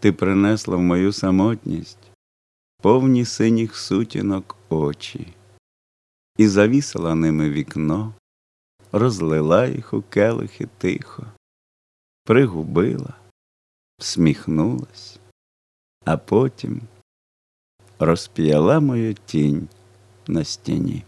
ти принесла в мою самотність. Повні синіх сутінок очі, і завісила ними вікно, розлила їх у келихи тихо, пригубила, всміхнулась, а потім розп'яла мою тінь на стіні.